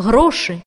гроші.